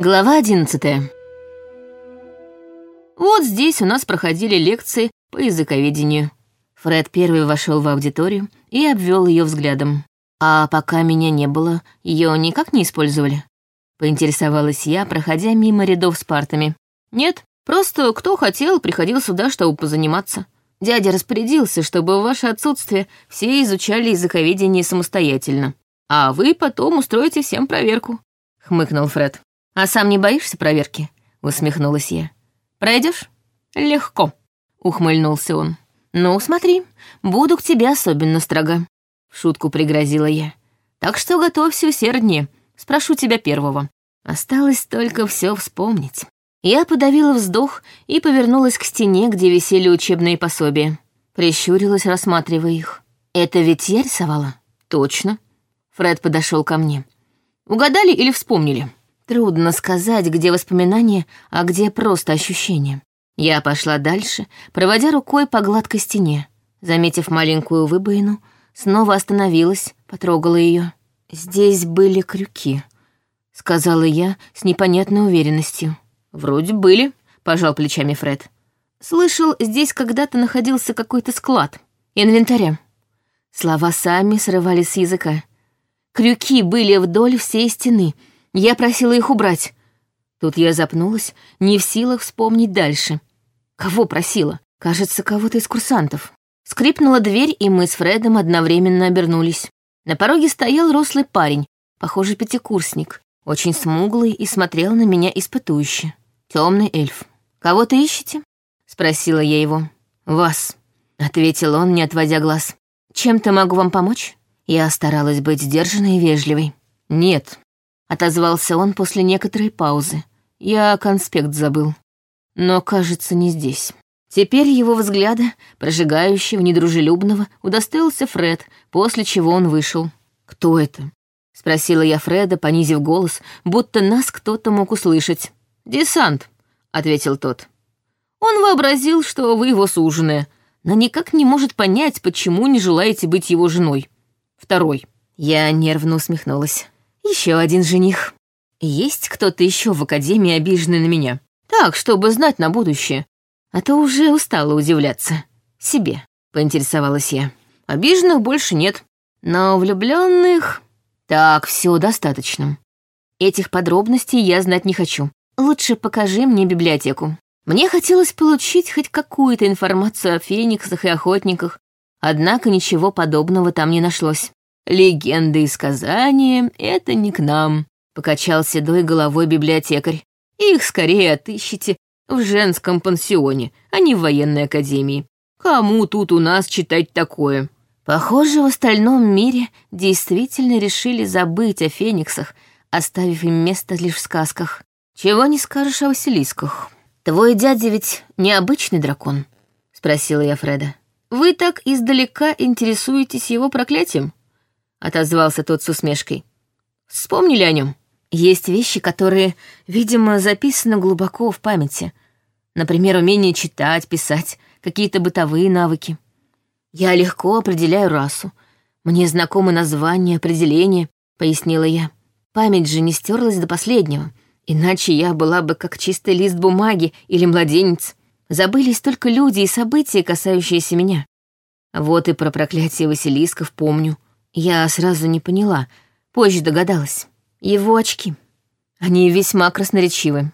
Глава 11 Вот здесь у нас проходили лекции по языковедению. Фред первый вошел в аудиторию и обвел ее взглядом. А пока меня не было, ее никак не использовали. Поинтересовалась я, проходя мимо рядов с партами. Нет, просто кто хотел, приходил сюда, чтобы позаниматься. Дядя распорядился, чтобы в ваше отсутствие все изучали языковедение самостоятельно. А вы потом устроите всем проверку», — хмыкнул Фред. «А сам не боишься проверки?» — усмехнулась я. Пройдешь? «Легко», — ухмыльнулся он. «Ну, смотри, буду к тебе особенно строго», — шутку пригрозила я. «Так что готовься усерднее, спрошу тебя первого. Осталось только все вспомнить». Я подавила вздох и повернулась к стене, где висели учебные пособия. Прищурилась, рассматривая их. «Это ведь я рисовала?» «Точно». Фред подошел ко мне. «Угадали или вспомнили?» Трудно сказать, где воспоминания, а где просто ощущения. Я пошла дальше, проводя рукой по гладкой стене. Заметив маленькую выбоину, снова остановилась, потрогала ее. «Здесь были крюки», — сказала я с непонятной уверенностью. «Вроде были», — пожал плечами Фред. «Слышал, здесь когда-то находился какой-то склад. Инвентаря». Слова сами срывались с языка. Крюки были вдоль всей стены. Я просила их убрать. Тут я запнулась, не в силах вспомнить дальше. Кого просила? Кажется, кого-то из курсантов. Скрипнула дверь, и мы с Фредом одновременно обернулись. На пороге стоял рослый парень, похожий пятикурсник, очень смуглый и смотрел на меня испытующе. Темный эльф. «Кого ты ищете?» — спросила я его. «Вас», — ответил он, не отводя глаз. «Чем-то могу вам помочь?» Я старалась быть сдержанной и вежливой. «Нет», — отозвался он после некоторой паузы. «Я конспект забыл. Но, кажется, не здесь». Теперь его взгляда, прожигающего, недружелюбного, удостоился Фред, после чего он вышел. «Кто это?» — спросила я Фреда, понизив голос, будто нас кто-то мог услышать. «Десант», — ответил тот. «Он вообразил, что вы его суженая, но никак не может понять, почему не желаете быть его женой. Второй». Я нервно усмехнулась. Еще один жених. Есть кто-то еще в Академии, обиженный на меня? Так, чтобы знать на будущее. А то уже устала удивляться. Себе, поинтересовалась я. Обиженных больше нет. Но влюбленных... Так, все достаточно. Этих подробностей я знать не хочу. Лучше покажи мне библиотеку. Мне хотелось получить хоть какую-то информацию о фениксах и охотниках, однако ничего подобного там не нашлось. Легенды и сказания — это не к нам, — покачал седой головой библиотекарь. Их скорее отыщите в женском пансионе, а не в военной академии. Кому тут у нас читать такое? Похоже, в остальном мире действительно решили забыть о фениксах, оставив им место лишь в сказках. «Чего не скажешь о Василисках? Твой дядя ведь необычный дракон?» — спросила я Фреда. «Вы так издалека интересуетесь его проклятием?» — отозвался тот с усмешкой. «Вспомнили о нем? Есть вещи, которые, видимо, записаны глубоко в памяти. Например, умение читать, писать, какие-то бытовые навыки. Я легко определяю расу. Мне знакомы названия, определения», — пояснила я. «Память же не стерлась до последнего». Иначе я была бы как чистый лист бумаги или младенец. Забылись только люди и события, касающиеся меня. Вот и про проклятие Василисков помню. Я сразу не поняла, позже догадалась. Его очки. Они весьма красноречивы.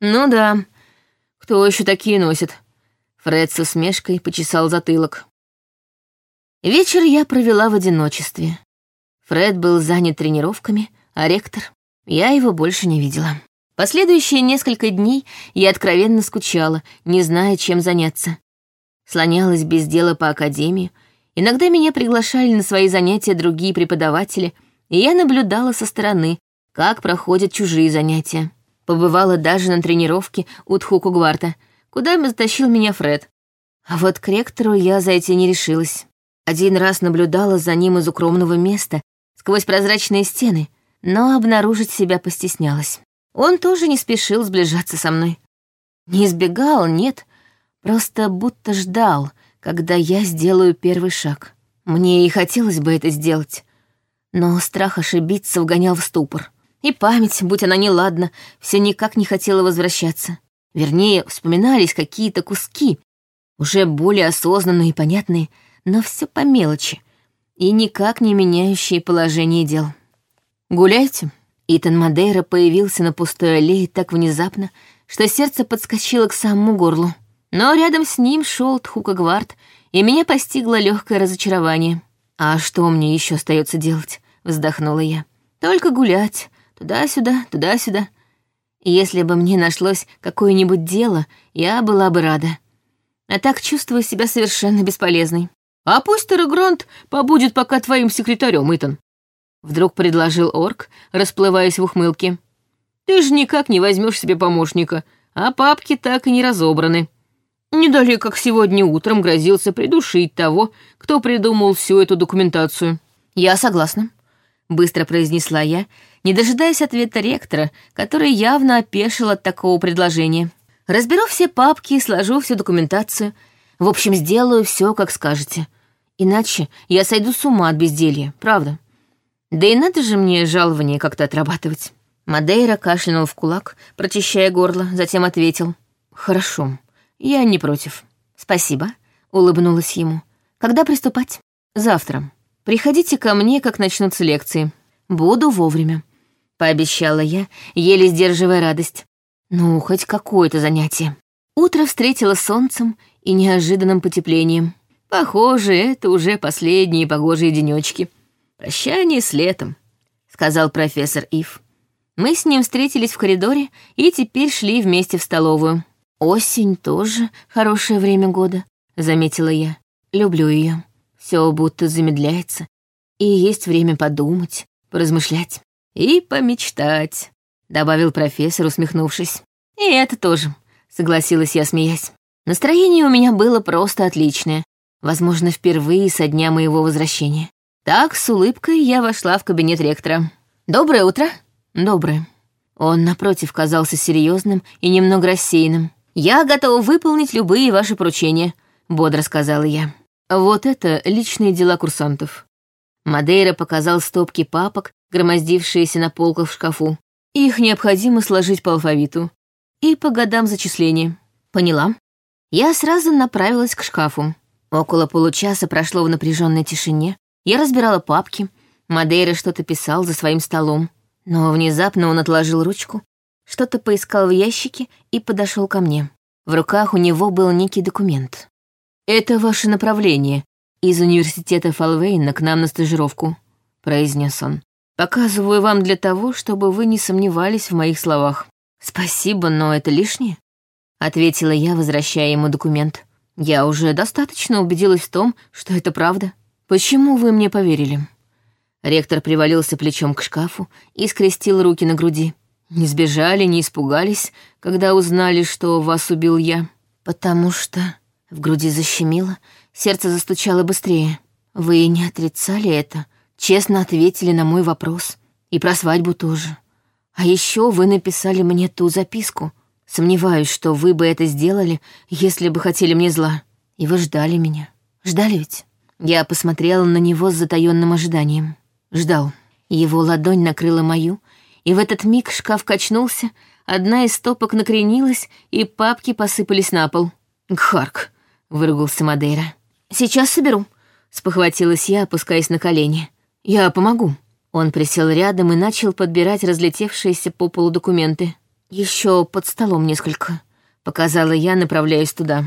Ну да, кто еще такие носит? Фред с усмешкой почесал затылок. Вечер я провела в одиночестве. Фред был занят тренировками, а ректор я его больше не видела. Последующие несколько дней я откровенно скучала, не зная, чем заняться. Слонялась без дела по академии, иногда меня приглашали на свои занятия другие преподаватели, и я наблюдала со стороны, как проходят чужие занятия. Побывала даже на тренировке у Тхукугварта, куда затащил меня Фред. А вот к ректору я зайти не решилась. Один раз наблюдала за ним из укромного места, сквозь прозрачные стены, но обнаружить себя постеснялась. Он тоже не спешил сближаться со мной. Не избегал, нет, просто будто ждал, когда я сделаю первый шаг. Мне и хотелось бы это сделать, но страх ошибиться вгонял в ступор. И память, будь она неладна, все никак не хотела возвращаться. Вернее, вспоминались какие-то куски, уже более осознанные и понятные, но все по мелочи и никак не меняющие положение дел. «Гуляйте». Итан Мадейра появился на пустой аллее так внезапно, что сердце подскочило к самому горлу. Но рядом с ним шел Тхукагвард, и меня постигло легкое разочарование. «А что мне еще остается делать?» — вздохнула я. «Только гулять. Туда-сюда, туда-сюда. Если бы мне нашлось какое-нибудь дело, я была бы рада. А так чувствую себя совершенно бесполезной. А пусть Террагрант побудет пока твоим секретарем, Итан. Вдруг предложил орк, расплываясь в ухмылке. Ты же никак не возьмешь себе помощника, а папки так и не разобраны. Не далее, как сегодня утром грозился придушить того, кто придумал всю эту документацию. Я согласна, быстро произнесла я, не дожидаясь ответа ректора, который явно опешил от такого предложения. Разберу все папки, сложу всю документацию. В общем, сделаю все, как скажете. Иначе я сойду с ума от безделья, правда. Да и надо же мне жалование как-то отрабатывать. Мадейра кашлянул в кулак, прочищая горло, затем ответил. «Хорошо, я не против». «Спасибо», — улыбнулась ему. «Когда приступать?» «Завтра. Приходите ко мне, как начнутся лекции. Буду вовремя», — пообещала я, еле сдерживая радость. Ну, хоть какое-то занятие. Утро встретило солнцем и неожиданным потеплением. Похоже, это уже последние погожие денечки. Прощание с летом, сказал профессор Ив. Мы с ним встретились в коридоре и теперь шли вместе в столовую. Осень тоже хорошее время года, заметила я. Люблю ее. Все будто замедляется, и есть время подумать, поразмышлять и помечтать. — добавил профессор, усмехнувшись. «И это тоже», — согласилась я, смеясь. Настроение у меня было просто отличное, возможно, впервые со дня моего возвращения. Так, с улыбкой я вошла в кабинет ректора. «Доброе утро». «Доброе». Он, напротив, казался серьезным и немного рассеянным. «Я готова выполнить любые ваши поручения», — бодро сказала я. «Вот это личные дела курсантов». Мадейра показал стопки папок, громоздившиеся на полках в шкафу. Их необходимо сложить по алфавиту и по годам зачисления. Поняла. Я сразу направилась к шкафу. Около получаса прошло в напряженной тишине. Я разбирала папки. Мадейра что-то писал за своим столом. Но внезапно он отложил ручку, что-то поискал в ящике и подошел ко мне. В руках у него был некий документ. «Это ваше направление из университета Фалвейна к нам на стажировку», — произнес он. Показываю вам для того, чтобы вы не сомневались в моих словах. Спасибо, но это лишнее, ответила я, возвращая ему документ. Я уже достаточно убедилась в том, что это правда. Почему вы мне поверили? Ректор привалился плечом к шкафу и скрестил руки на груди. Не сбежали, не испугались, когда узнали, что вас убил я. Потому что в груди защемило, сердце застучало быстрее. Вы не отрицали это, честно ответили на мой вопрос. И про свадьбу тоже. А еще вы написали мне ту записку. Сомневаюсь, что вы бы это сделали, если бы хотели мне зла. И вы ждали меня. Ждали ведь? Я посмотрела на него с затаённым ожиданием. Ждал. Его ладонь накрыла мою, и в этот миг шкаф качнулся, одна из стопок накренилась, и папки посыпались на пол. «Гхарк», — выругался Мадейра. «Сейчас соберу», — спохватилась я, опускаясь на колени. «Я помогу». Он присел рядом и начал подбирать разлетевшиеся по полу документы. Еще под столом несколько», — показала я, направляясь туда.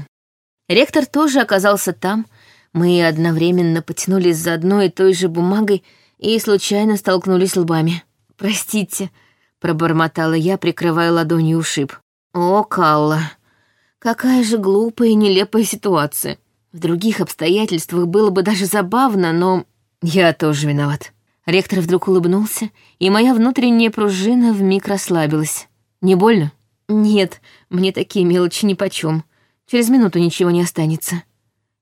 Ректор тоже оказался там. Мы одновременно потянулись за одной и той же бумагой и случайно столкнулись лбами. «Простите», — пробормотала я, прикрывая ладонью ушиб. «О, Калла, какая же глупая и нелепая ситуация. В других обстоятельствах было бы даже забавно, но «Я тоже виноват». Ректор вдруг улыбнулся, и моя внутренняя пружина вмиг расслабилась. «Не больно?» «Нет, мне такие мелочи нипочем. Через минуту ничего не останется».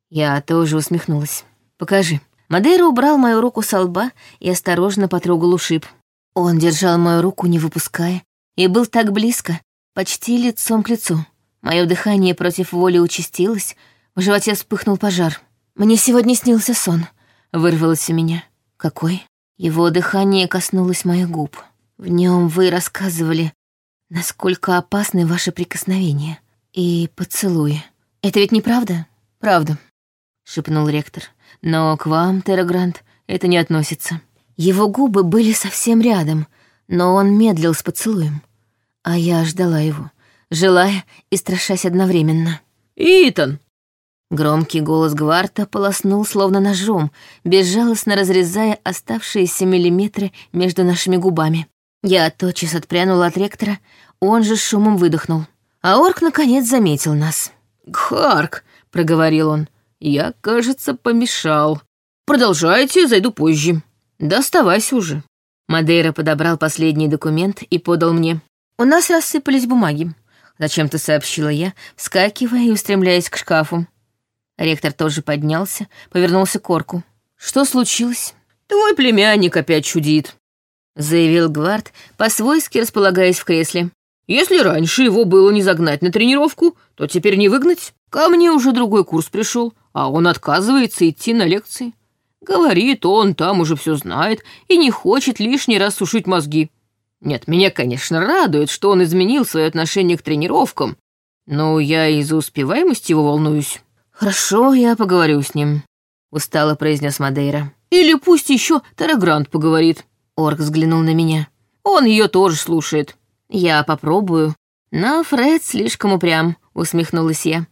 Я тоже усмехнулась. «Покажи». Мадейра убрал мою руку со лба и осторожно потрогал ушиб. Он держал мою руку, не выпуская, и был так близко, почти лицом к лицу. Мое дыхание против воли участилось, в животе вспыхнул пожар. Мне сегодня снился сон — вырвалось у меня. Какой? Его дыхание коснулось моих губ. В нем вы рассказывали, насколько опасны ваши прикосновения и поцелуи. Это ведь неправда? Правда, шепнул ректор. Но к вам, Террагрант, это не относится. Его губы были совсем рядом, но он медлил с поцелуем. А я ждала его, желая и страшась одновременно. «Итан!» Громкий голос Гварта полоснул словно ножом, безжалостно разрезая оставшиеся миллиметры между нашими губами. Я тотчас отпрянула от ректора, он же шумом выдохнул. А орк наконец заметил нас. «Гхарк!» — проговорил он. «Я, кажется, помешал. Продолжайте, зайду позже. Доставайся уже». Мадейра подобрал последний документ и подал мне. «У нас рассыпались бумаги», — зачем-то сообщила я, вскакивая и устремляясь к шкафу. Ректор тоже поднялся, повернулся к орку. «Что случилось?» «Твой племянник опять чудит», — заявил Гвард, по-свойски располагаясь в кресле. «Если раньше его было не загнать на тренировку, то теперь не выгнать. Ко мне уже другой курс пришел, а он отказывается идти на лекции. Говорит, он там уже все знает и не хочет лишний раз сушить мозги. Нет, меня, конечно, радует, что он изменил свое отношение к тренировкам, но я из-за успеваемости его волнуюсь. «Хорошо, я поговорю с ним», — устало произнес Мадейра. «Или пусть еще Тарагрант поговорит». Орк взглянул на меня. «Он ее тоже слушает». «Я попробую». Но Фред слишком упрям, усмехнулась я.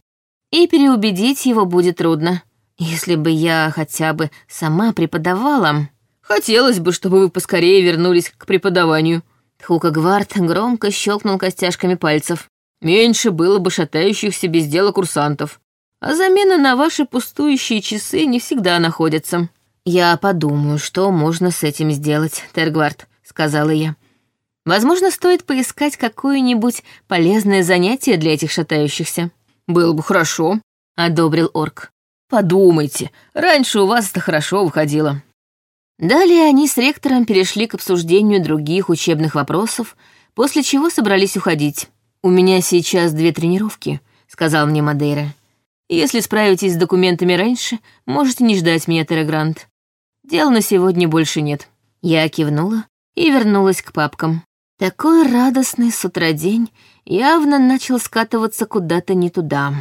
И переубедить его будет трудно. Если бы я хотя бы сама преподавала... Хотелось бы, чтобы вы поскорее вернулись к преподаванию. Хука Гвард громко щелкнул костяшками пальцев. Меньше было бы шатающихся без дела курсантов а замена на ваши пустующие часы не всегда находится». «Я подумаю, что можно с этим сделать, Тергвард», — сказала я. «Возможно, стоит поискать какое-нибудь полезное занятие для этих шатающихся». «Было бы хорошо», — одобрил орк. «Подумайте, раньше у вас это хорошо выходило». Далее они с ректором перешли к обсуждению других учебных вопросов, после чего собрались уходить. «У меня сейчас две тренировки», — сказал мне Мадейра. Если справитесь с документами раньше, можете не ждать меня, Террагрант. Дел на сегодня больше нет». Я кивнула и вернулась к папкам. Такой радостный с утра день явно начал скатываться куда-то не туда.